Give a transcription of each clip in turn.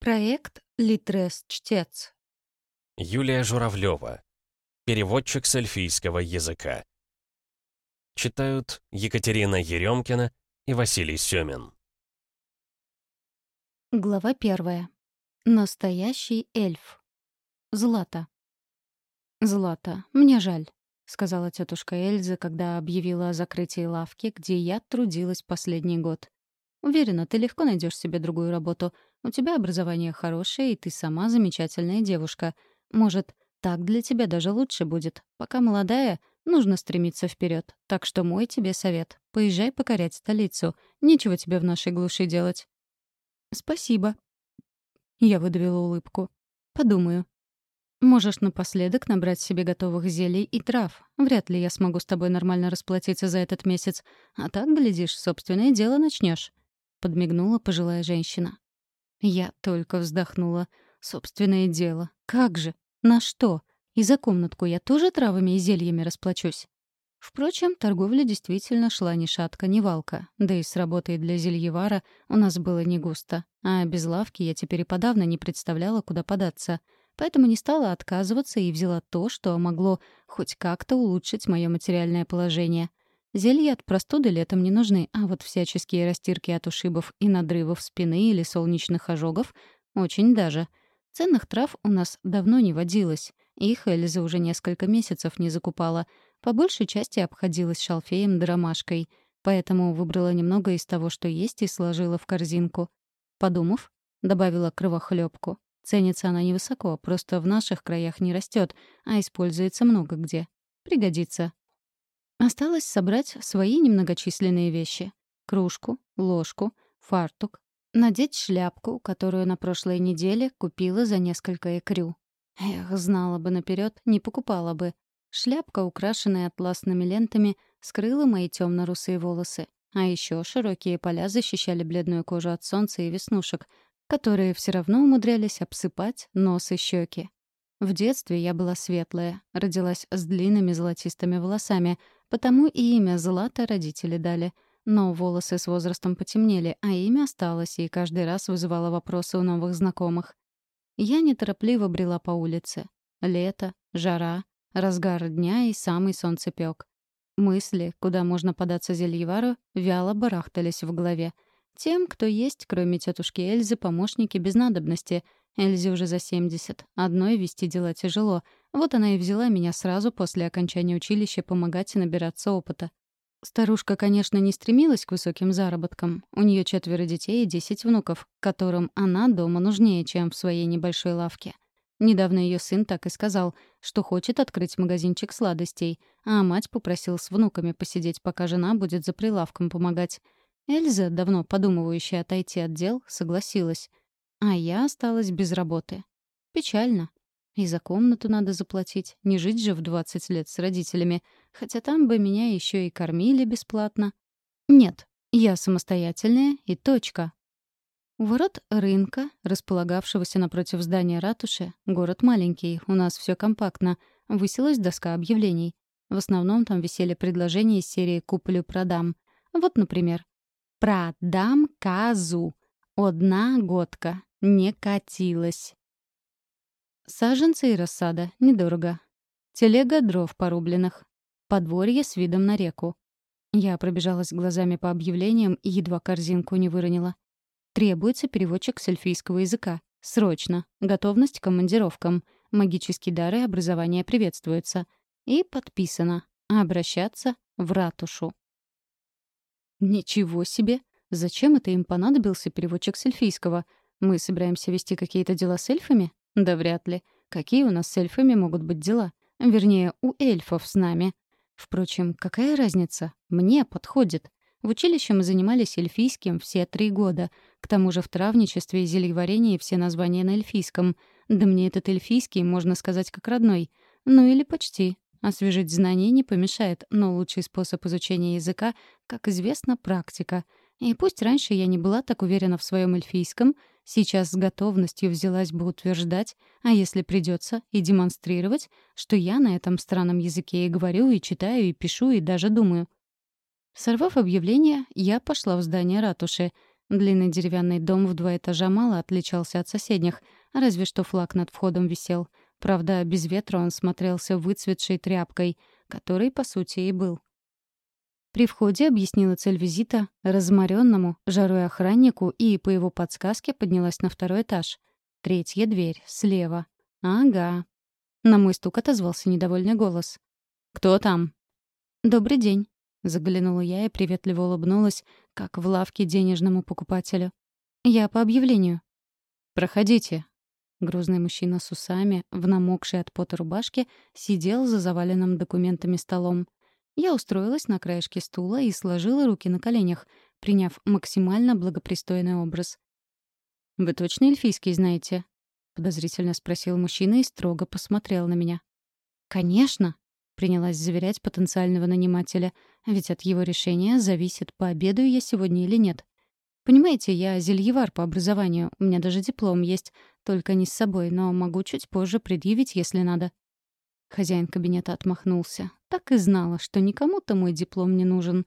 Проект «Литрес-чтец». Юлия Журавлева. Переводчик с эльфийского языка. Читают Екатерина Еремкина и Василий Семин. Глава первая. Настоящий эльф. Злата. «Злата, мне жаль», — сказала тетушка Эльза, когда объявила о закрытии лавки, где я трудилась последний год. «Уверена, ты легко найдешь себе другую работу — у тебя образование хорошее, и ты сама замечательная девушка. Может, так для тебя даже лучше будет. Пока молодая, нужно стремиться вперед. Так что мой тебе совет. Поезжай покорять столицу. Нечего тебе в нашей глуши делать. Спасибо. Я выдавила улыбку. Подумаю. Можешь напоследок набрать себе готовых зелий и трав. Вряд ли я смогу с тобой нормально расплатиться за этот месяц. А так, глядишь, собственное дело начнешь. Подмигнула пожилая женщина. Я только вздохнула. Собственное дело. Как же? На что? И за комнатку я тоже травами и зельями расплачусь. Впрочем, торговля действительно шла ни шатка, ни валка. Да и с работой для зельевара у нас было не густо. А без лавки я теперь и подавно не представляла, куда податься. Поэтому не стала отказываться и взяла то, что могло хоть как-то улучшить мое материальное положение. Зелья от простуды летом не нужны, а вот всяческие растирки от ушибов и надрывов спины или солнечных ожогов — очень даже. Ценных трав у нас давно не водилось. Их Эльза уже несколько месяцев не закупала. По большей части обходилась шалфеем да ромашкой. Поэтому выбрала немного из того, что есть, и сложила в корзинку. Подумав, добавила кровохлебку. Ценится она невысоко, просто в наших краях не растет, а используется много где. Пригодится. Осталось собрать свои немногочисленные вещи. Кружку, ложку, фартук, надеть шляпку, которую на прошлой неделе купила за несколько экрю. Эх, знала бы наперед, не покупала бы. Шляпка, украшенная атласными лентами, скрыла мои темно-русые волосы. А еще широкие поля защищали бледную кожу от солнца и веснушек, которые все равно умудрялись обсыпать нос и щеки. В детстве я была светлая, родилась с длинными золотистыми волосами — Потому и имя Злата родители дали. Но волосы с возрастом потемнели, а имя осталось и каждый раз вызывало вопросы у новых знакомых. Я неторопливо брела по улице. Лето, жара, разгар дня и самый солнцепёк. Мысли, куда можно податься зельевару, вяло барахтались в голове. Тем, кто есть, кроме тетушки Эльзы, помощники без надобности. Эльзе уже за 70. Одной вести дела тяжело, вот она и взяла меня сразу после окончания училища помогать и набираться опыта. Старушка, конечно, не стремилась к высоким заработкам. У нее четверо детей и десять внуков, которым она дома нужнее, чем в своей небольшой лавке. Недавно ее сын так и сказал, что хочет открыть магазинчик сладостей, а мать попросил с внуками посидеть, пока жена будет за прилавком помогать. Эльза, давно подумывающая отойти от дел, согласилась. А я осталась без работы. Печально. И за комнату надо заплатить, не жить же в 20 лет с родителями, хотя там бы меня еще и кормили бесплатно. Нет, я самостоятельная и точка. У ворот рынка, располагавшегося напротив здания ратуши, город маленький, у нас все компактно, высилась доска объявлений. В основном там висели предложения из серии «Куплю-продам». Вот, например, «Продам козу. Одна годка. Не катилась». Саженцы и рассада. Недорого. Телега дров порубленных. Подворье с видом на реку. Я пробежалась глазами по объявлениям и едва корзинку не выронила. Требуется переводчик с эльфийского языка. Срочно. Готовность к командировкам. Магические дары образования приветствуются. И подписано. Обращаться в ратушу. Ничего себе! Зачем это им понадобился переводчик с эльфийского? Мы собираемся вести какие-то дела с эльфами? Да вряд ли. Какие у нас с эльфами могут быть дела? Вернее, у эльфов с нами. Впрочем, какая разница? Мне подходит. В училище мы занимались эльфийским все три года. К тому же в травничестве и зельеварении все названия на эльфийском. Да мне этот эльфийский, можно сказать, как родной. Ну или почти. Освежить знания не помешает, но лучший способ изучения языка, как известно, практика. И пусть раньше я не была так уверена в своем эльфийском, Сейчас с готовностью взялась бы утверждать, а если придется, и демонстрировать, что я на этом странном языке и говорю, и читаю, и пишу, и даже думаю. Сорвав объявление, я пошла в здание ратуши. Длинный деревянный дом в два этажа мало отличался от соседних, разве что флаг над входом висел. Правда, без ветра он смотрелся выцветшей тряпкой, которой, по сути, и был. При входе объяснила цель визита разморенному, жарой охраннику и, по его подсказке, поднялась на второй этаж. Третья дверь, слева. Ага. На мой стук отозвался недовольный голос. «Кто там?» «Добрый день», Заглянула я и приветливо улыбнулась, как в лавке денежному покупателю. «Я по объявлению». «Проходите». Грузный мужчина с усами, в намокшей от пота рубашке, сидел за заваленным документами столом. Я устроилась на краешке стула и сложила руки на коленях, приняв максимально благопристойный образ. «Вы точно эльфийский знаете?» — подозрительно спросил мужчина и строго посмотрел на меня. «Конечно!» Принялась заверять потенциального нанимателя, ведь от его решения зависит, пообедаю я сегодня или нет. Понимаете, я зельевар по образованию, у меня даже диплом есть, только не с собой, но могу чуть позже предъявить, если надо. Хозяин кабинета отмахнулся. Так и знала, что никому-то мой диплом не нужен.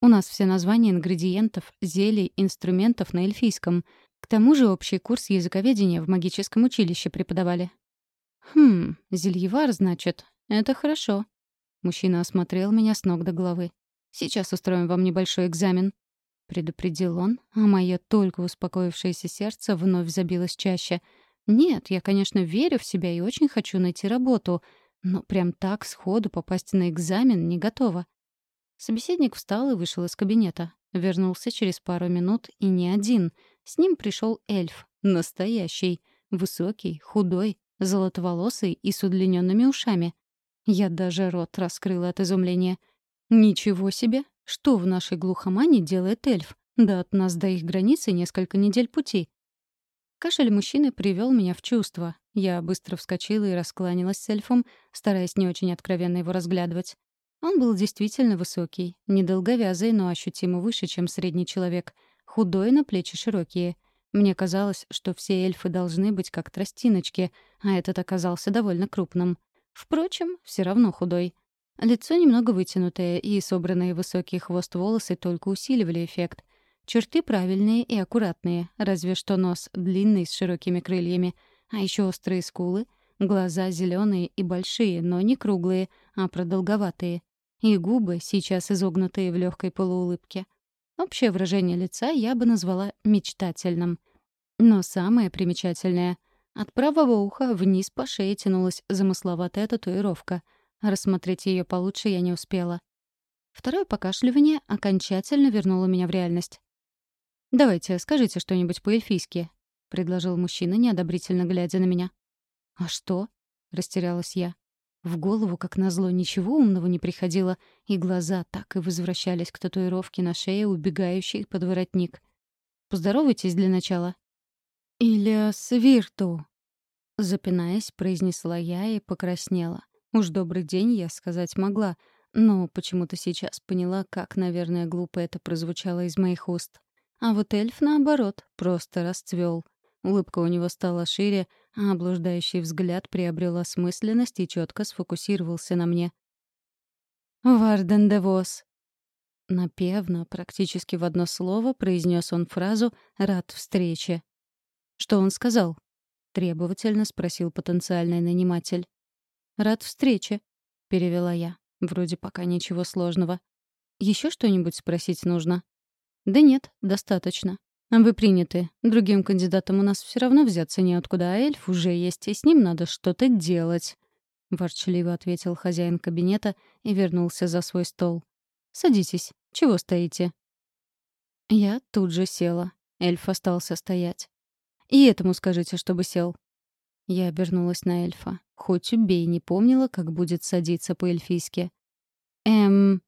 У нас все названия ингредиентов, зелий, инструментов на эльфийском. К тому же общий курс языковедения в магическом училище преподавали. Хм, зельевар, значит. «Это хорошо». Мужчина осмотрел меня с ног до головы. «Сейчас устроим вам небольшой экзамен», — предупредил он, а мое только успокоившееся сердце вновь забилось чаще. «Нет, я, конечно, верю в себя и очень хочу найти работу, но прям так сходу попасть на экзамен не готова». Собеседник встал и вышел из кабинета. Вернулся через пару минут и не один. С ним пришел эльф. Настоящий. Высокий, худой, золотоволосый и с удлиненными ушами. Я даже рот раскрыла от изумления. «Ничего себе! Что в нашей глухомане делает эльф? Да от нас до их границы несколько недель пути». Кашель мужчины привел меня в чувство. Я быстро вскочила и раскланялась с эльфом, стараясь не очень откровенно его разглядывать. Он был действительно высокий, недолговязый, но ощутимо выше, чем средний человек. Худой, на плечи широкие. Мне казалось, что все эльфы должны быть как тростиночки, а этот оказался довольно крупным. Впрочем, все равно худой. Лицо немного вытянутое, и собранные высокий хвост волосы только усиливали эффект. Черты правильные и аккуратные, разве что нос длинный с широкими крыльями, а еще острые скулы, глаза зеленые и большие, но не круглые, а продолговатые, и губы, сейчас изогнутые в легкой полуулыбке. Общее выражение лица я бы назвала мечтательным. Но самое примечательное — от правого уха вниз по шее тянулась замысловатая татуировка. Рассмотреть ее получше я не успела. Второе покашливание окончательно вернуло меня в реальность. «Давайте, скажите что-нибудь по-эльфийски», — предложил мужчина, неодобрительно глядя на меня. «А что?» — растерялась я. В голову, как назло, ничего умного не приходило, и глаза так и возвращались к татуировке на шее, убегающей под воротник. «Поздоровайтесь для начала», «Ильяс Вирту», — запинаясь, произнесла я и покраснела. Уж добрый день я сказать могла, но почему-то сейчас поняла, как, наверное, глупо это прозвучало из моих уст. А вот эльф, наоборот, просто расцвел. Улыбка у него стала шире, а облуждающий взгляд приобрел осмысленность и четко сфокусировался на мне. «Варден де Вос», Напевно, практически в одно слово, произнес он фразу «рад встрече». «Что он сказал?» — требовательно спросил потенциальный наниматель. «Рад встрече», — перевела я. Вроде пока ничего сложного. Еще что-нибудь спросить нужно?» «Да нет, достаточно. Вы приняты. Другим кандидатам у нас все равно взяться неоткуда, а эльф уже есть, и с ним надо что-то делать», — ворчливо ответил хозяин кабинета и вернулся за свой стол. «Садитесь. Чего стоите?» Я тут же села. Эльф остался стоять. И этому скажите, чтобы сел». Я обернулась на эльфа. Хоть убей, не помнила, как будет садиться по-эльфийски. «Эм...»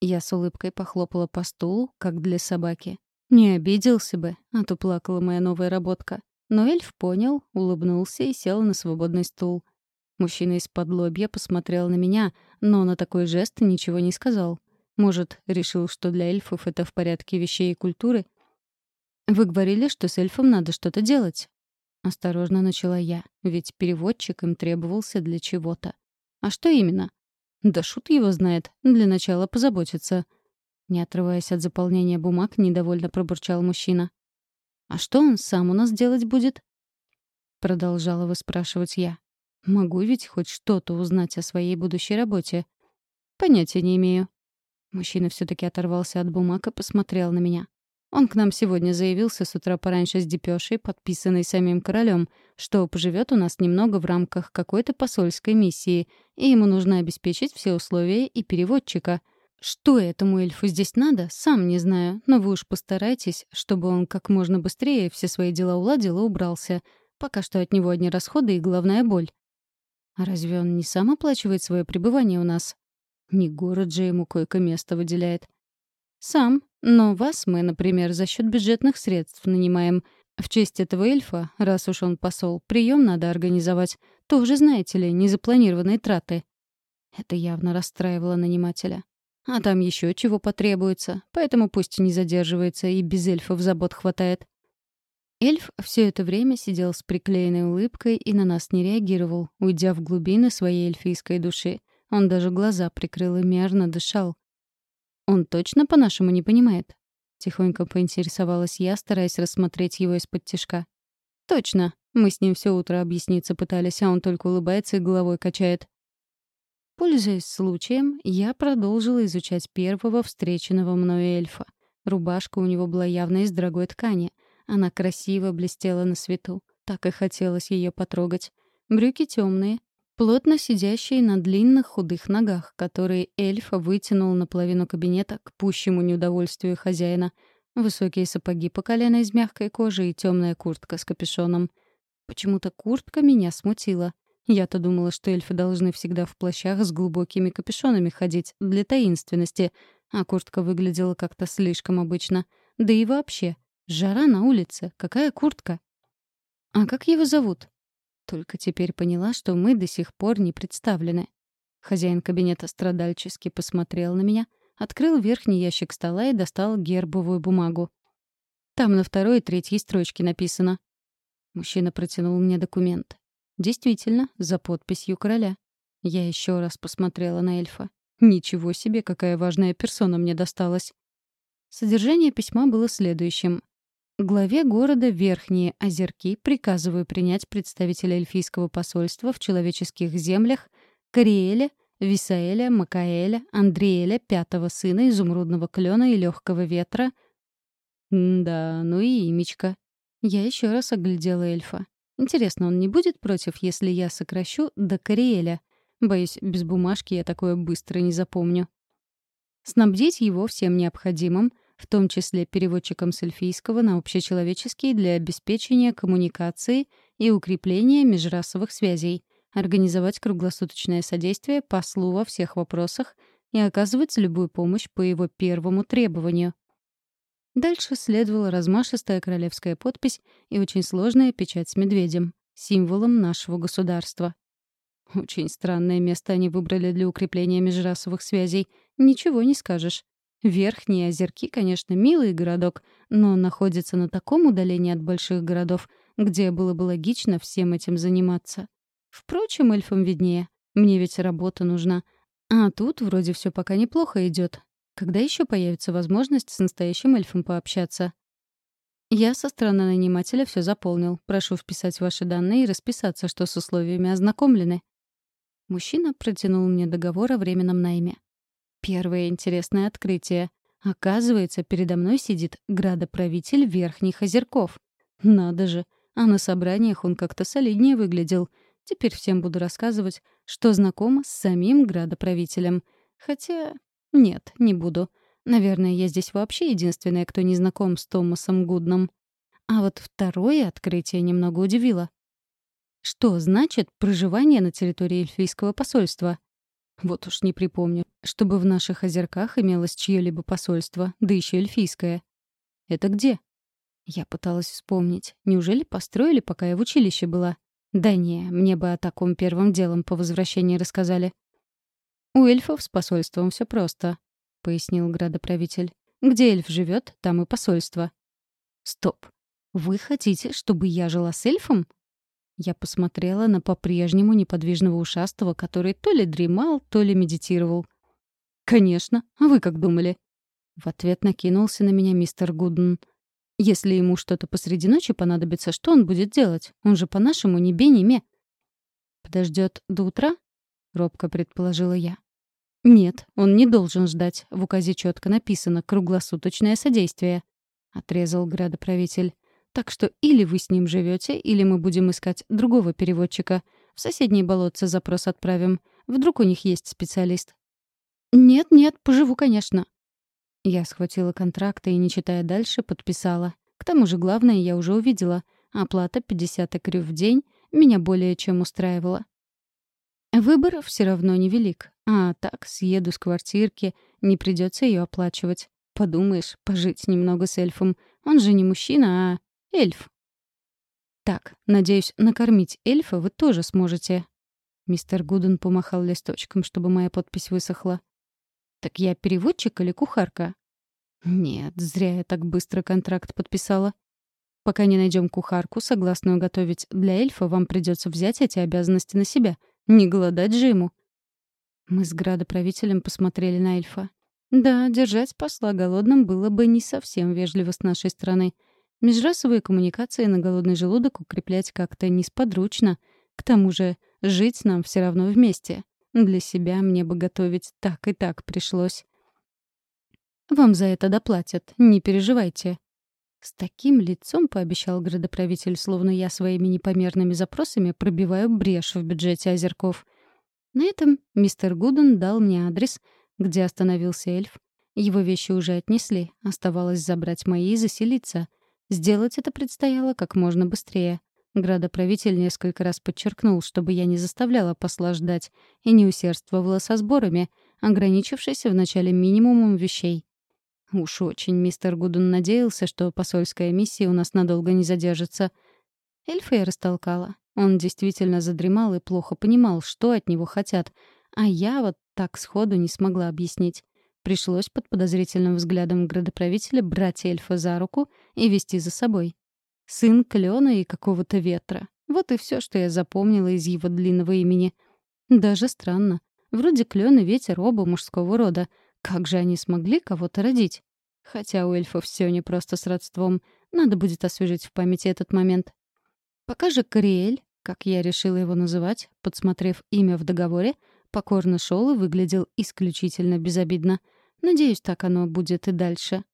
Я с улыбкой похлопала по стулу, как для собаки. Не обиделся бы, а то плакала моя новая работка. Но эльф понял, улыбнулся и сел на свободный стул. Мужчина из-под лобья посмотрел на меня, но на такой жест ничего не сказал. Может, решил, что для эльфов это в порядке вещей и культуры, «Вы говорили, что с эльфом надо что-то делать». Осторожно начала я, ведь переводчик им требовался для чего-то. «А что именно?» «Да шут его знает. Для начала позаботиться». Не отрываясь от заполнения бумаг, недовольно пробурчал мужчина. «А что он сам у нас делать будет?» Продолжала выспрашивать я. «Могу ведь хоть что-то узнать о своей будущей работе?» «Понятия не имею». Мужчина все таки оторвался от бумаг и посмотрел на меня. Он к нам сегодня заявился с утра пораньше с депешей, подписанной самим королем, что поживет у нас немного в рамках какой-то посольской миссии, и ему нужно обеспечить все условия и переводчика. Что этому эльфу здесь надо, сам не знаю, но вы уж постарайтесь, чтобы он как можно быстрее все свои дела уладил и убрался. Пока что от него одни расходы и головная боль. А разве он не сам оплачивает свое пребывание у нас? Не город же ему койко-место выделяет. Сам, но вас мы, например, за счет бюджетных средств нанимаем. В честь этого эльфа, раз уж он посол, прием надо организовать. Тоже, знаете ли, незапланированные траты. Это явно расстраивало нанимателя. А там еще чего потребуется, поэтому пусть не задерживается, и без эльфов забот хватает. Эльф все это время сидел с приклеенной улыбкой и на нас не реагировал, уйдя в глубины своей эльфийской души. Он даже глаза прикрыл и мерно дышал. «Он точно по-нашему не понимает?» Тихонько поинтересовалась я, стараясь рассмотреть его из-под тишка. «Точно. Мы с ним все утро объясниться пытались, а он только улыбается и головой качает». Пользуясь случаем, я продолжила изучать первого встреченного мною эльфа. Рубашка у него была явно из дорогой ткани. Она красиво блестела на свету. Так и хотелось ее потрогать. Брюки темные, плотно сидящие на длинных худых ногах, которые эльф вытянул наполовину кабинета к пущему неудовольствию хозяина. Высокие сапоги по колено из мягкой кожи и темная куртка с капюшоном. Почему-то куртка меня смутила. Я-то думала, что эльфы должны всегда в плащах с глубокими капюшонами ходить для таинственности, а куртка выглядела как-то слишком обычно. Да и вообще, жара на улице, какая куртка? «А как его зовут?» Только теперь поняла, что мы до сих пор не представлены. Хозяин кабинета страдальчески посмотрел на меня, открыл верхний ящик стола и достал гербовую бумагу. Там на второй и третьей строчке написано. Мужчина протянул мне документ. Действительно, за подписью короля. Я еще раз посмотрела на эльфа. Ничего себе, какая важная персона мне досталась. Содержание письма было следующим. Главе города Верхние Озерки приказываю принять представителя эльфийского посольства в человеческих землях Кориэля, Висаэля, Макаэля, Андреэля, пятого сына изумрудного клена и легкого ветра. да, ну и имечко. Я еще раз оглядела эльфа. Интересно, он не будет против, если я сокращу до Кориэля? Боюсь, без бумажки я такое быстро не запомню. Снабдить его всем необходимым — в том числе переводчиком с эльфийского на общечеловеческий для обеспечения коммуникации и укрепления межрасовых связей, организовать круглосуточное содействие послу во всех вопросах и оказывать любую помощь по его первому требованию. Дальше следовала размашистая королевская подпись и очень сложная печать с медведем, символом нашего государства. Очень странное место они выбрали для укрепления межрасовых связей. Ничего не скажешь. Верхние озерки, конечно, милый городок, но находится на таком удалении от больших городов, где было бы логично всем этим заниматься. Впрочем, эльфам виднее. Мне ведь работа нужна. А тут вроде все пока неплохо идет. Когда еще появится возможность с настоящим эльфом пообщаться? Я со стороны нанимателя все заполнил. Прошу вписать ваши данные и расписаться, что с условиями ознакомлены. Мужчина протянул мне договор о временном найме. Первое интересное открытие. Оказывается, передо мной сидит градоправитель Верхних Озерков. Надо же, а на собраниях он как-то солиднее выглядел. Теперь всем буду рассказывать, что знакома с самим градоправителем. Хотя... нет, не буду. Наверное, я здесь вообще единственная, кто не знаком с Томасом Гудном. А вот второе открытие немного удивило. Что значит проживание на территории эльфийского посольства? Вот уж не припомню, чтобы в наших озерках имелось чье-либо посольство, да еще эльфийское. Это где? Я пыталась вспомнить. Неужели построили, пока я в училище была? Да не, мне бы о таком первым делом по возвращении рассказали. У эльфов с посольством все просто, пояснил градоправитель. Где эльф живет, там и посольство. Стоп. Вы хотите, чтобы я жила с эльфом? Я посмотрела на по-прежнему неподвижного ушастого, который то ли дремал, то ли медитировал. «Конечно. А вы как думали?» В ответ накинулся на меня мистер Гуден. «Если ему что-то посреди ночи понадобится, что он будет делать? Он же по-нашему не бе, не ме». «Подождет до утра?» — робко предположила я. «Нет, он не должен ждать. В указе четко написано «круглосуточное содействие», — отрезал градоправитель. «Так что или вы с ним живете, или мы будем искать другого переводчика. В соседние болотца запрос отправим. Вдруг у них есть специалист». «Нет-нет, поживу, конечно». Я схватила контракты и, не читая дальше, подписала. К тому же главное я уже увидела. Оплата 50 экрю в день меня более чем устраивала. Выбор все равно невелик. А так, съеду с квартирки, не придется ее оплачивать. Подумаешь, пожить немного с эльфом. Он же не мужчина, а эльф. Так, надеюсь, накормить эльфа вы тоже сможете. Мистер Гуден помахал листочком, чтобы моя подпись высохла. Так я переводчик или кухарка? Нет, зря я так быстро контракт подписала. Пока не найдем кухарку, согласную готовить для эльфа, вам придется взять эти обязанности на себя — не голодать же ему. Мы с градоправителем посмотрели на эльфа. Да, держать посла голодным было бы не совсем вежливо с нашей стороны. Межрасовые коммуникации на голодный желудок укреплять как-то несподручно. К тому же жить нам все равно вместе. Для себя мне бы готовить так и так пришлось. «Вам за это доплатят, не переживайте», с таким лицом пообещал градоправитель, словно я своими непомерными запросами пробиваю брешь в бюджете озерков. На этом мистер Гуден дал мне адрес, где остановился эльф. Его вещи уже отнесли, оставалось забрать мои и заселиться. Сделать это предстояло как можно быстрее. Градоправитель несколько раз подчеркнул, чтобы я не заставляла посла ждать и не усердствовала со сборами, ограничившись вначале минимумом вещей. Уж очень мистер Гудун надеялся, что посольская миссия у нас надолго не задержится. Эльфа я растолкала. Он действительно задремал и плохо понимал, что от него хотят. А я вот так сходу не смогла объяснить. Пришлось под подозрительным взглядом градоправителя брать эльфа за руку и вести за собой. Сын клена и какого-то ветра. Вот и все, что я запомнила из его длинного имени. Даже странно. Вроде клен и ветер оба мужского рода, как же они смогли кого-то родить? Хотя у эльфов все не просто с родством. Надо будет освежить в памяти этот момент. Пока же Кориэль, как я решила его называть, подсмотрев имя в договоре, покорно шел и выглядел исключительно безобидно. Надеюсь, так оно будет и дальше.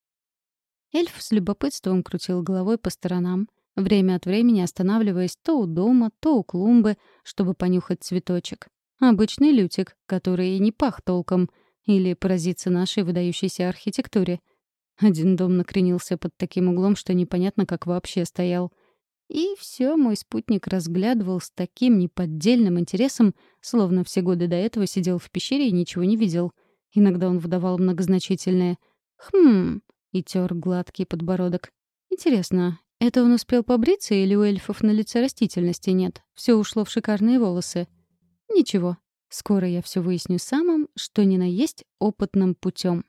Эльф с любопытством крутил головой по сторонам, время от времени останавливаясь то у дома, то у клумбы, чтобы понюхать цветочек. Обычный лютик, который и не пах толком — или поразиться нашей выдающейся архитектуре. Один дом накренился под таким углом, что непонятно, как вообще стоял. И все мой спутник разглядывал с таким неподдельным интересом, словно все годы до этого сидел в пещере и ничего не видел. Иногда он выдавал многозначительное «Хм...» и тер гладкий подбородок. Интересно, это он успел побриться или у эльфов на лице растительности нет? Все ушло в шикарные волосы. Ничего, Скоро я все выясню самым, что ни на есть опытным путем.